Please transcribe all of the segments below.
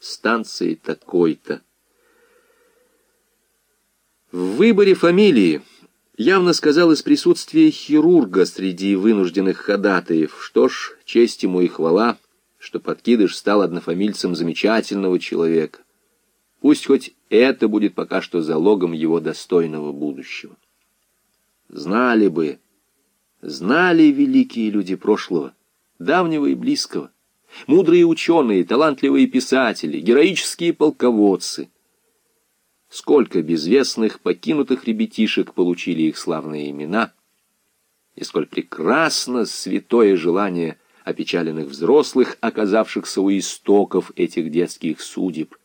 станции такой-то. В выборе фамилии явно сказалось присутствие хирурга среди вынужденных ходатаев. Что ж, честь ему и хвала, что подкидыш стал однофамильцем замечательного человека. Пусть хоть это будет пока что залогом его достойного будущего. Знали бы, знали великие люди прошлого, давнего и близкого, мудрые ученые, талантливые писатели, героические полководцы. Сколько безвестных покинутых ребятишек получили их славные имена, и сколь прекрасно святое желание опечаленных взрослых, оказавшихся у истоков этих детских судеб,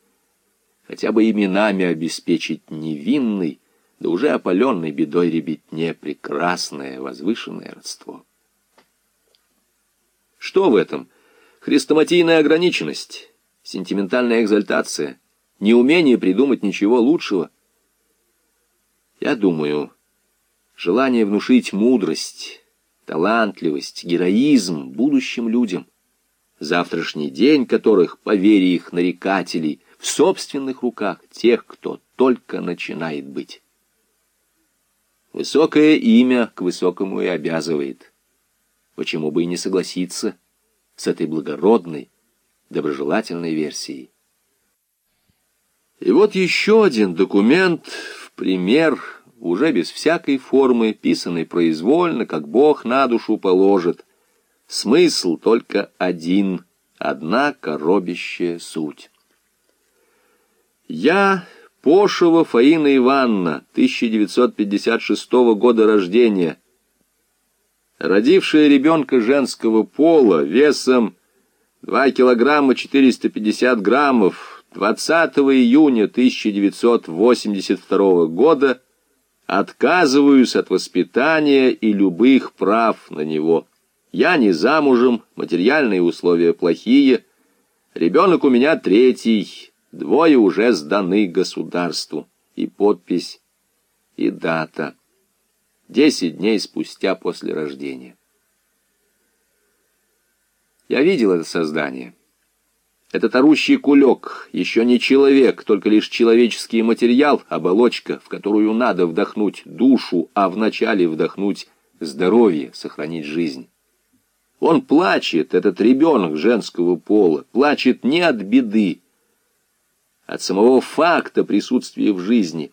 хотя бы именами обеспечить невинный, да уже опаленной бедой ребятне прекрасное возвышенное родство. Что в этом? Хрестоматийная ограниченность, сентиментальная экзальтация, неумение придумать ничего лучшего. Я думаю, желание внушить мудрость, талантливость, героизм будущим людям, завтрашний день которых, по вере их нарекателей, в собственных руках тех, кто только начинает быть. Высокое имя к высокому и обязывает. Почему бы и не согласиться с этой благородной, доброжелательной версией? И вот еще один документ в пример, уже без всякой формы, писанный произвольно, как Бог на душу положит. Смысл только один, одна коробящая суть. Я Пошева Фаина Ивановна, 1956 года рождения, родившая ребенка женского пола весом 2 килограмма 450 граммов 20 июня 1982 года, отказываюсь от воспитания и любых прав на него. Я не замужем, материальные условия плохие, ребенок у меня третий, Двое уже сданы государству. И подпись, и дата. Десять дней спустя после рождения. Я видел это создание. Этот орущий кулек еще не человек, только лишь человеческий материал, оболочка, в которую надо вдохнуть душу, а вначале вдохнуть здоровье, сохранить жизнь. Он плачет, этот ребенок женского пола, плачет не от беды, от самого факта присутствия в жизни.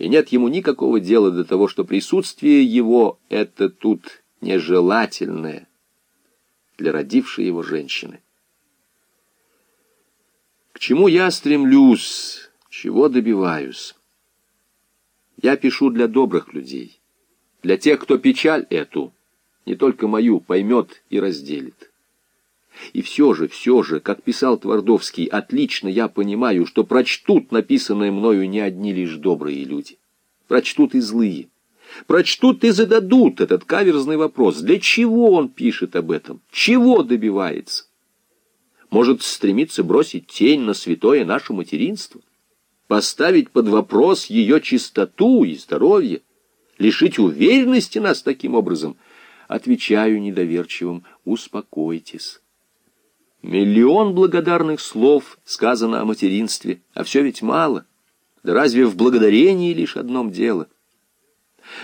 И нет ему никакого дела до того, что присутствие его — это тут нежелательное для родившей его женщины. К чему я стремлюсь, чего добиваюсь? Я пишу для добрых людей, для тех, кто печаль эту, не только мою, поймет и разделит. И все же, все же, как писал Твардовский, отлично я понимаю, что прочтут написанное мною не одни лишь добрые люди. Прочтут и злые. Прочтут и зададут этот каверзный вопрос. Для чего он пишет об этом? Чего добивается? Может, стремится бросить тень на святое наше материнство? Поставить под вопрос ее чистоту и здоровье? Лишить уверенности нас таким образом? Отвечаю недоверчивым, успокойтесь. Миллион благодарных слов сказано о материнстве, а все ведь мало. Да разве в благодарении лишь одном дело?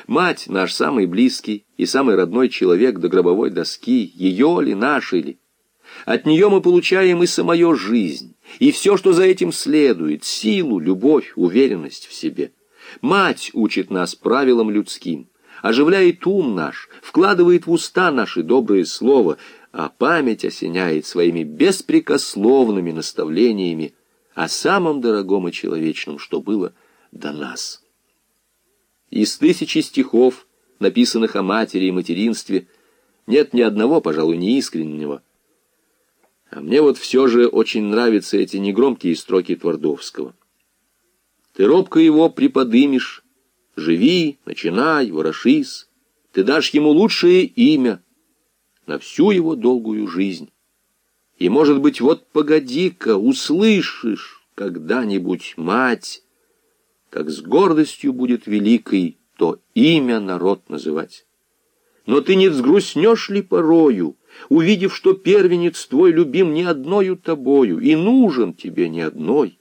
Мать наш самый близкий и самый родной человек до гробовой доски, ее ли, нашей ли? От нее мы получаем и самую жизнь, и все, что за этим следует, силу, любовь, уверенность в себе. Мать учит нас правилам людским, оживляет ум наш, вкладывает в уста наши добрые слова, а память осеняет своими беспрекословными наставлениями о самом дорогом и человечном, что было до нас. Из тысячи стихов, написанных о матери и материнстве, нет ни одного, пожалуй, неискреннего. А мне вот все же очень нравятся эти негромкие строки Твардовского. Ты робко его приподымешь, живи, начинай, ворошись, ты дашь ему лучшее имя — на всю его долгую жизнь. И, может быть, вот погоди-ка, услышишь когда-нибудь мать, как с гордостью будет великой то имя народ называть. Но ты не взгрустнешь ли порою, увидев, что первенец твой любим не одною тобою и нужен тебе не одной,